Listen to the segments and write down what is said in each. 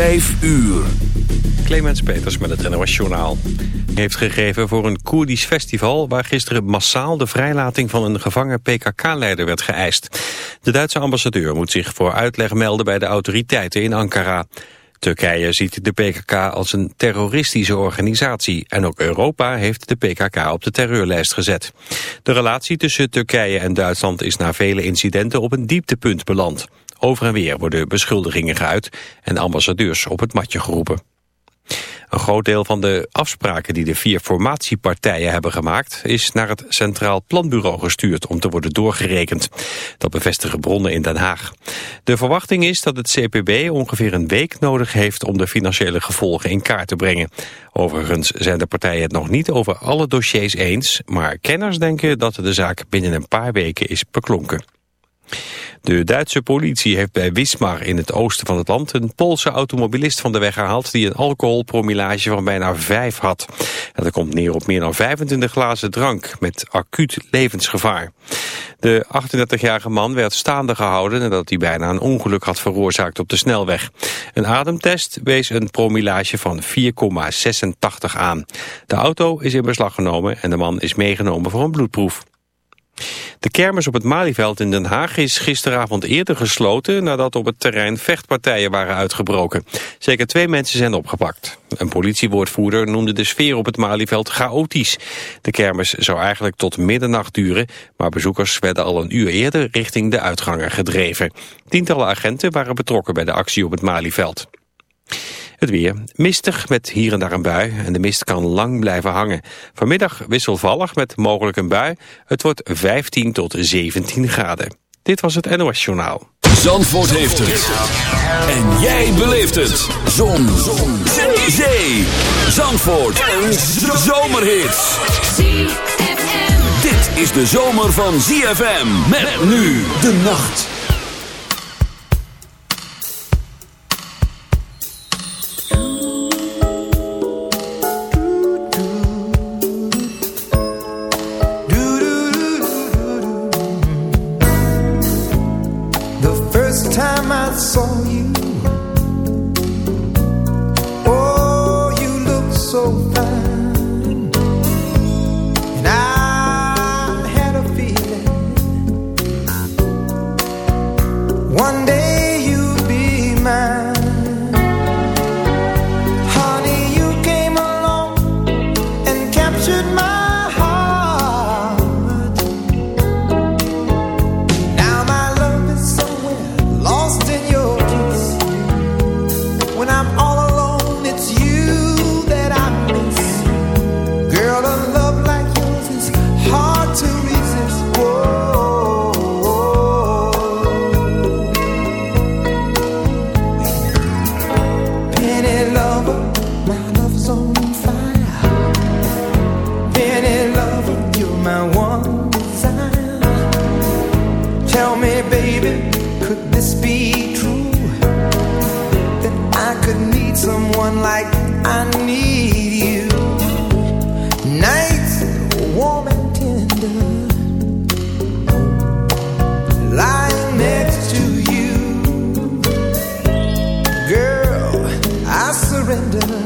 5 uur. Clemens Peters met het NOS Journaal. heeft gegeven voor een Koerdisch festival... waar gisteren massaal de vrijlating van een gevangen PKK-leider werd geëist. De Duitse ambassadeur moet zich voor uitleg melden bij de autoriteiten in Ankara. Turkije ziet de PKK als een terroristische organisatie... en ook Europa heeft de PKK op de terreurlijst gezet. De relatie tussen Turkije en Duitsland is na vele incidenten op een dieptepunt beland... Over en weer worden beschuldigingen geuit en ambassadeurs op het matje geroepen. Een groot deel van de afspraken die de vier formatiepartijen hebben gemaakt... is naar het Centraal Planbureau gestuurd om te worden doorgerekend. Dat bevestigen bronnen in Den Haag. De verwachting is dat het CPB ongeveer een week nodig heeft... om de financiële gevolgen in kaart te brengen. Overigens zijn de partijen het nog niet over alle dossiers eens... maar kenners denken dat de zaak binnen een paar weken is beklonken. De Duitse politie heeft bij Wismar in het oosten van het land... een Poolse automobilist van de weg gehaald... die een alcoholpromillage van bijna 5 had. Dat komt neer op meer dan 25 glazen drank... met acuut levensgevaar. De 38-jarige man werd staande gehouden... nadat hij bijna een ongeluk had veroorzaakt op de snelweg. Een ademtest wees een promillage van 4,86 aan. De auto is in beslag genomen en de man is meegenomen voor een bloedproef. De kermis op het Malieveld in Den Haag is gisteravond eerder gesloten nadat op het terrein vechtpartijen waren uitgebroken. Zeker twee mensen zijn opgepakt. Een politiewoordvoerder noemde de sfeer op het Malieveld chaotisch. De kermis zou eigenlijk tot middernacht duren, maar bezoekers werden al een uur eerder richting de uitgangen gedreven. Tientallen agenten waren betrokken bij de actie op het Malieveld. Het weer. Mistig met hier en daar een bui en de mist kan lang blijven hangen. Vanmiddag wisselvallig met mogelijk een bui. Het wordt 15 tot 17 graden. Dit was het NOS Journaal. Zandvoort heeft het. En jij beleeft het. Zon. Zon. Zee. Zandvoort. Een zomerhit. Dit is de zomer van ZFM. Met nu de nacht. Oh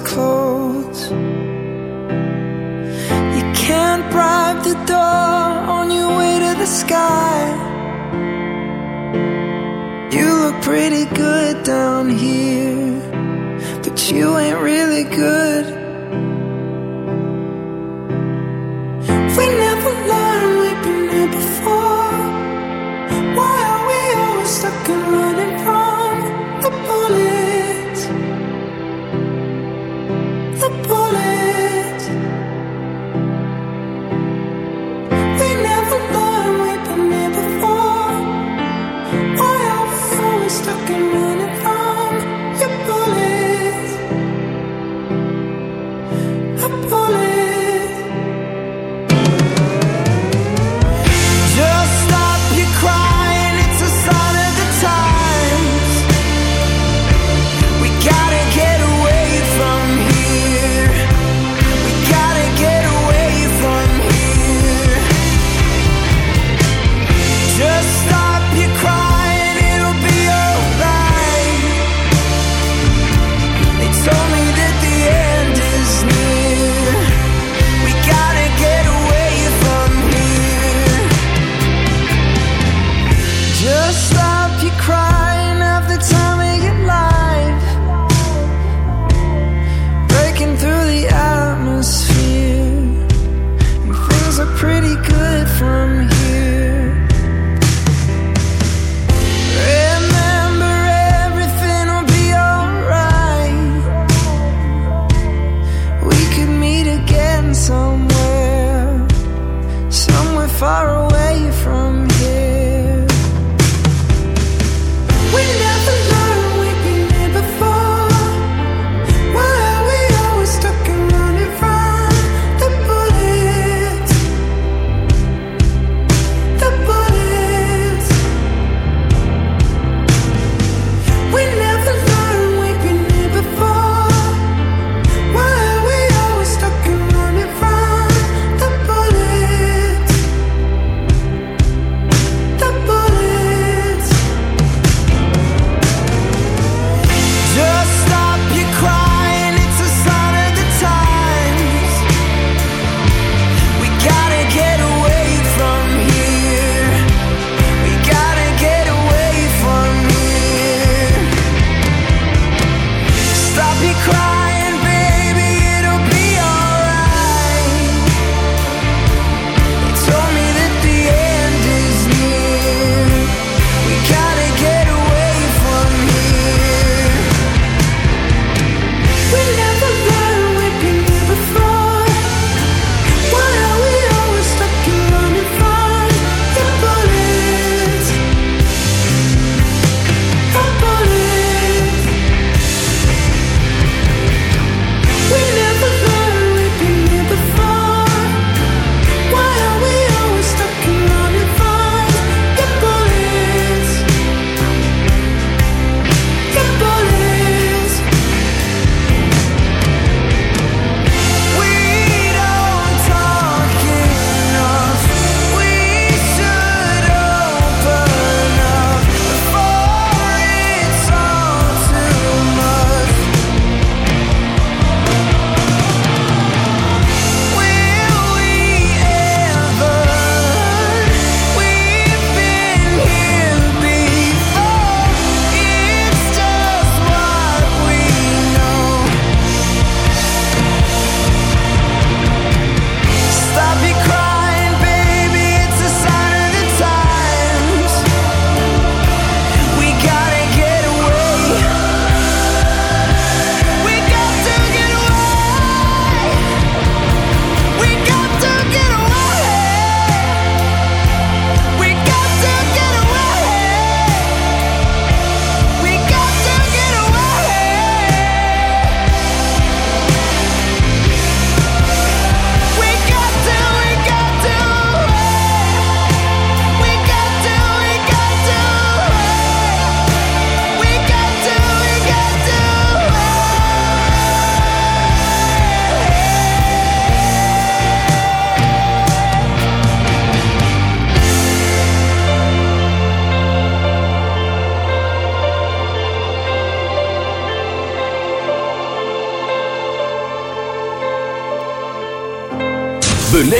Best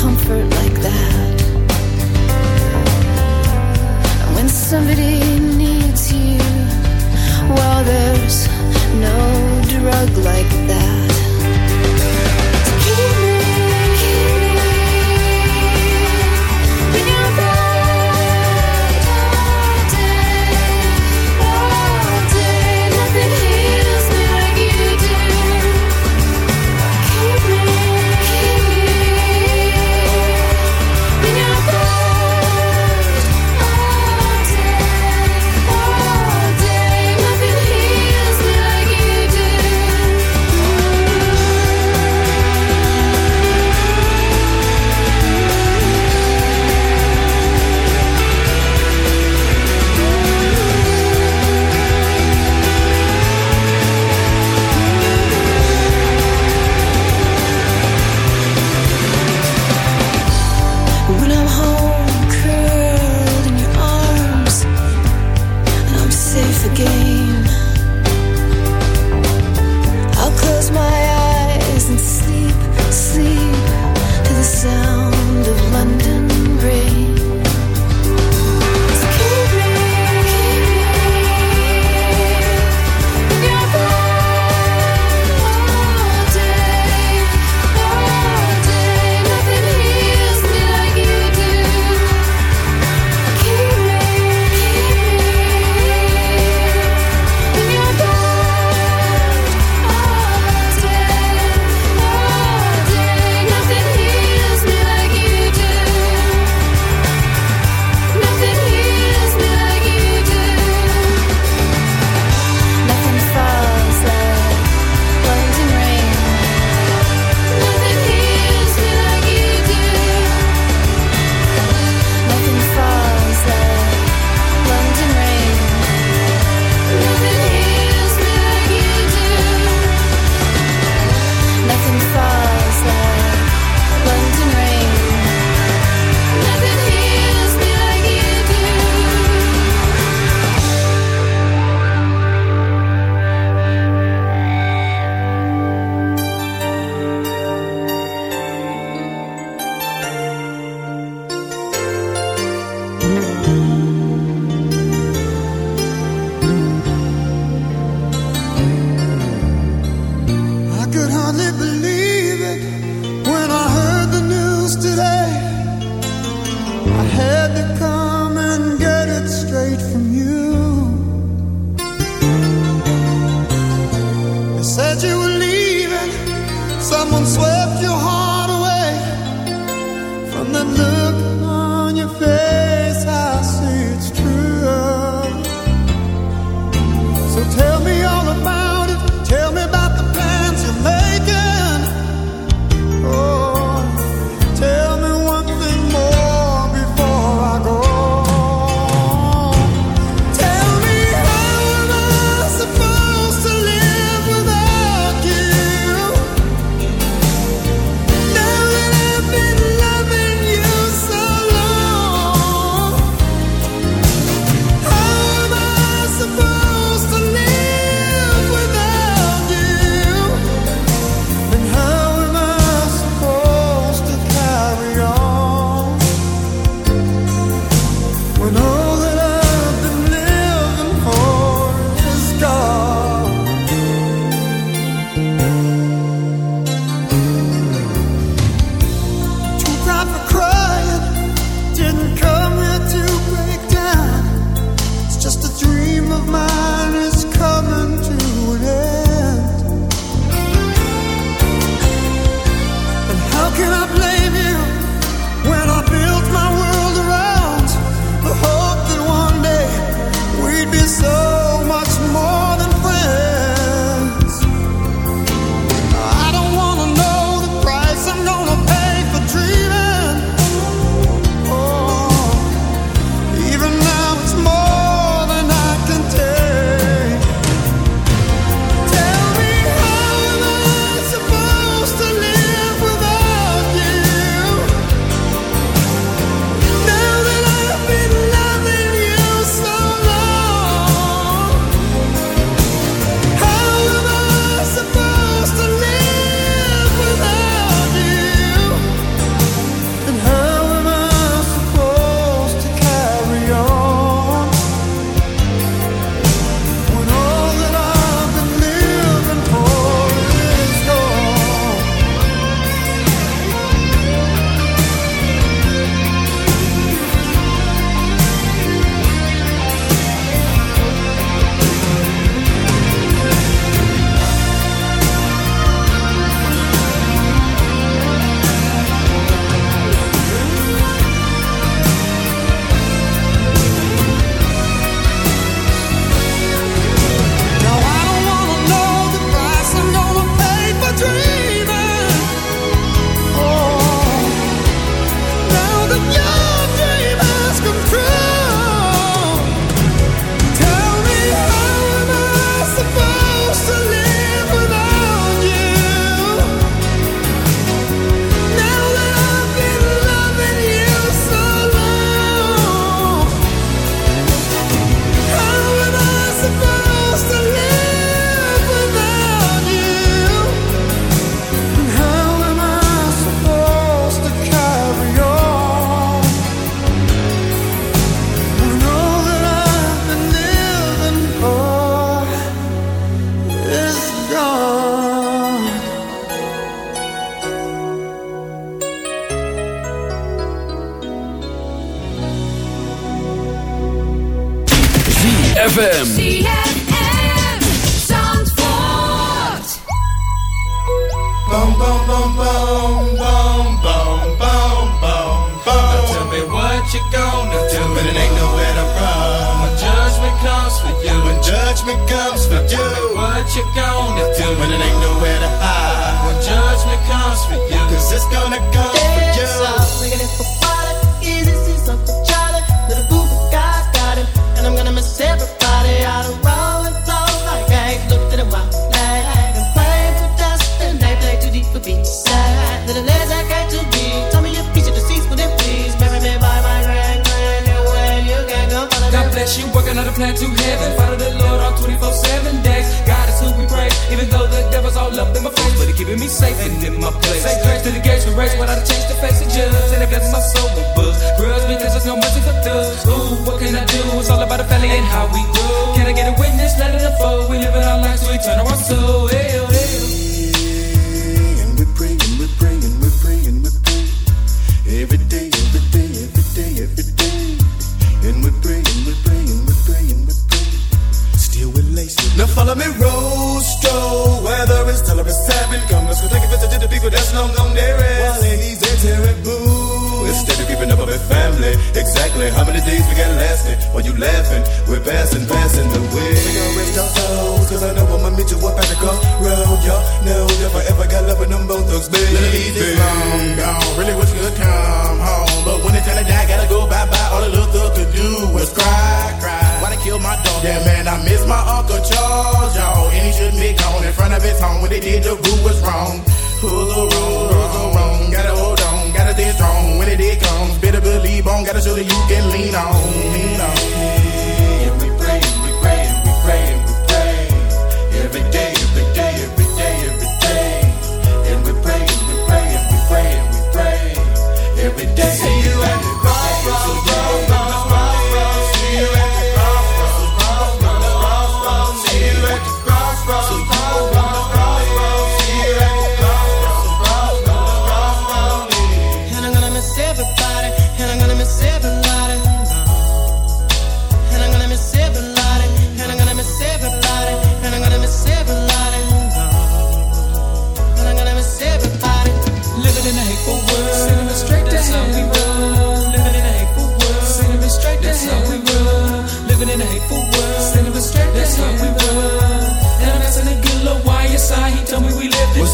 comfort like that. When somebody I'll take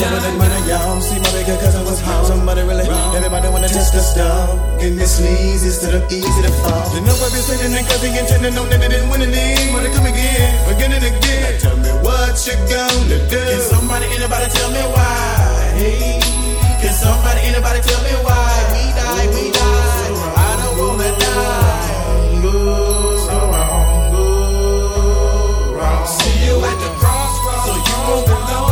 Somebody them when I y'all see my bigger cousin was home. Somebody really, wrong. everybody wanna test the stuff. And this leads instead of easy to fall. You know I've been sitting and cousin intending, know that they didn't win the league. Wanna come again, again and again. Now tell me what you gonna do. Can somebody, anybody tell me why? Hey, can somebody, anybody tell me why? We die, we die. I don't wanna die. Lose, go wrong, go wrong. See you at the crossroads, so you won't know.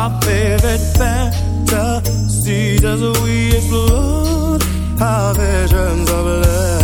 our favorite fantasies as we explore our visions of love.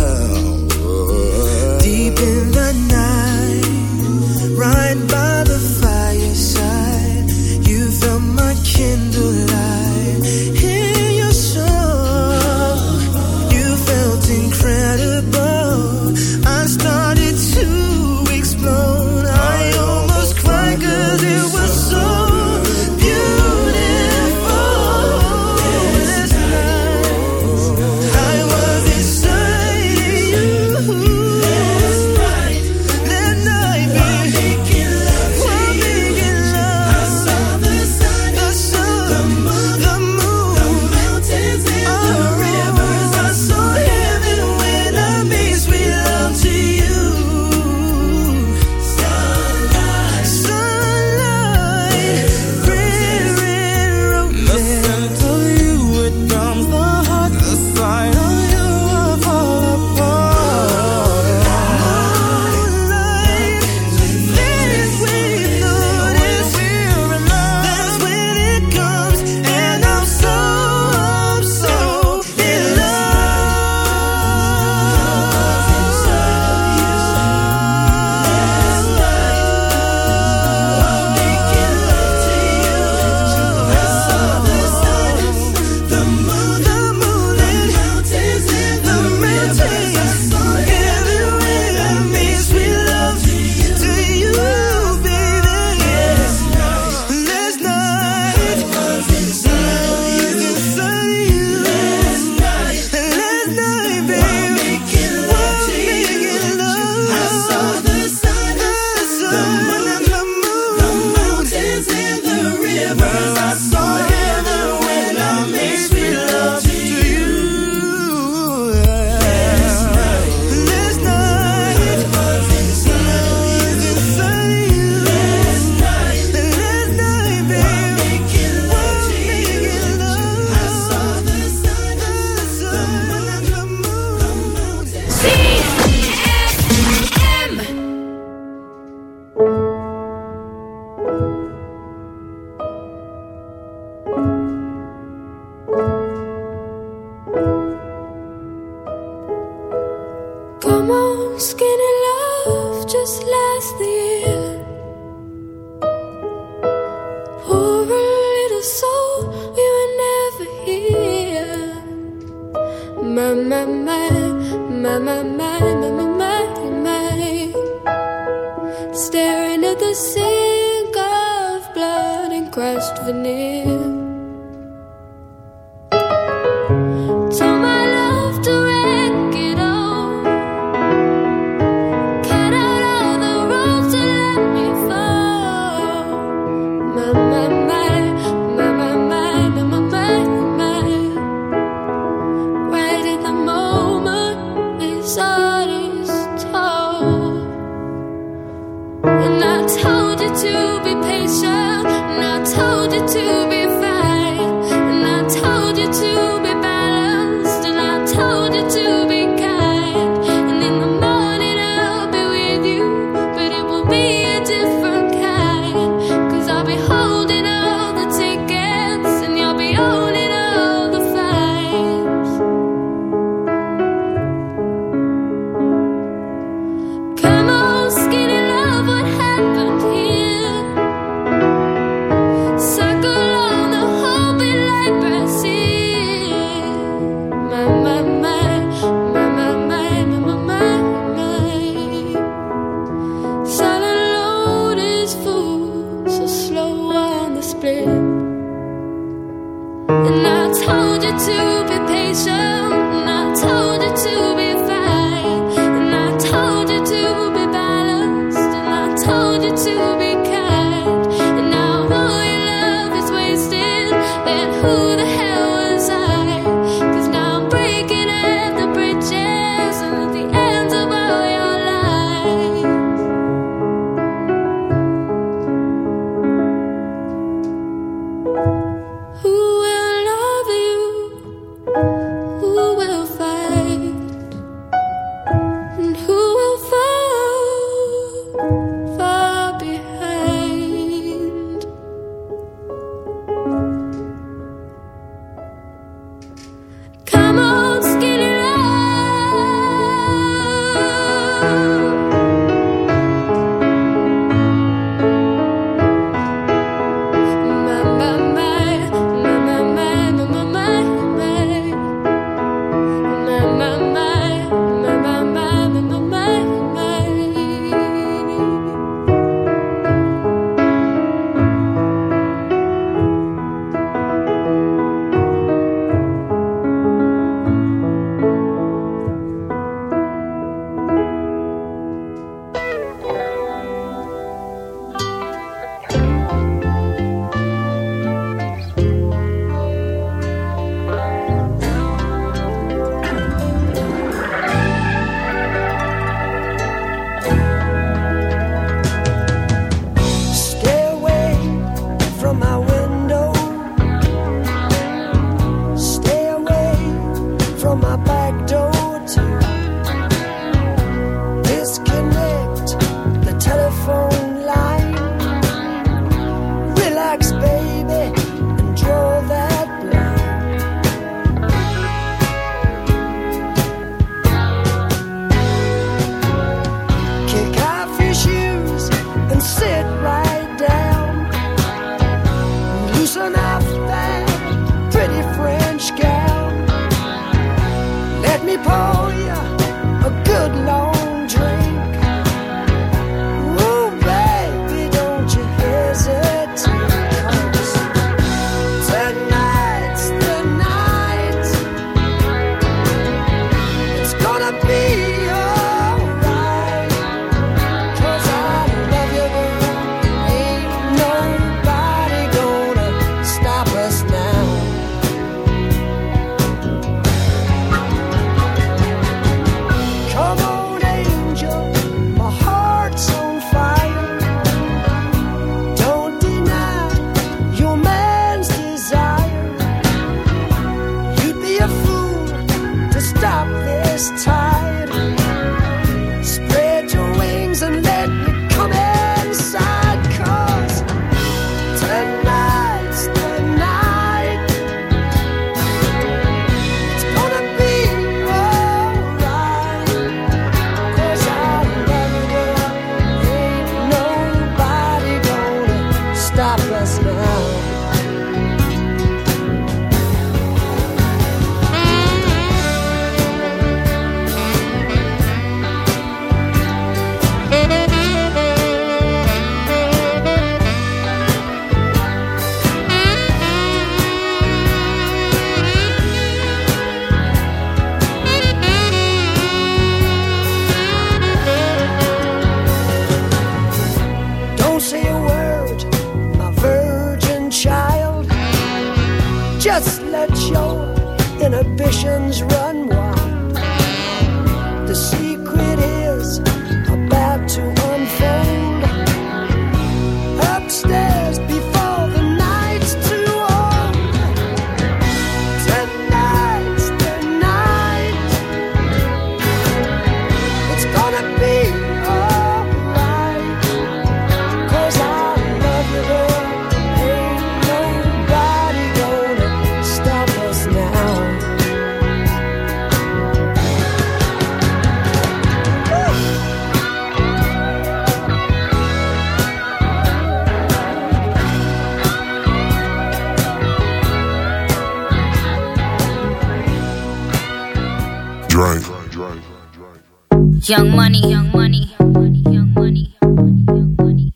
Young money, young money, young money, young money, young money.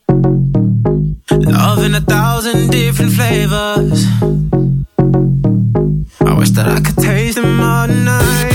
Love in a thousand different flavors. I wish that I could taste them all night.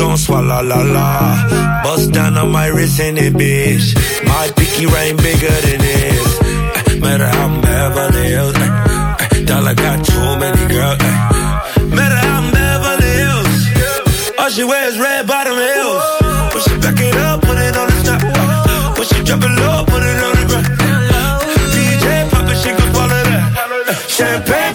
Gon' swallow la la. Bust down on my wrist and it, bitch. My pinky ring bigger than this. Eh, Matter how I'm Beverly Hills. eh, eh, Dollar got too many girls. Matter how I'm Beverly Hills. All she wears red bottom heels. When she back it up, put it on the top. When she drop it low, put it on the ground. DJ pop it, she gon' swallow that. Champagne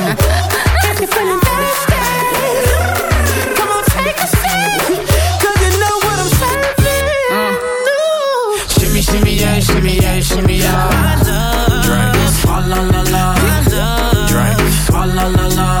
if you're feeling thirsty, come on, take a sip. 'Cause you know what I'm serving. Shimmy, shimmy, yeah, shimmy, yeah, shimmy, yeah. Drink, swalla la la. La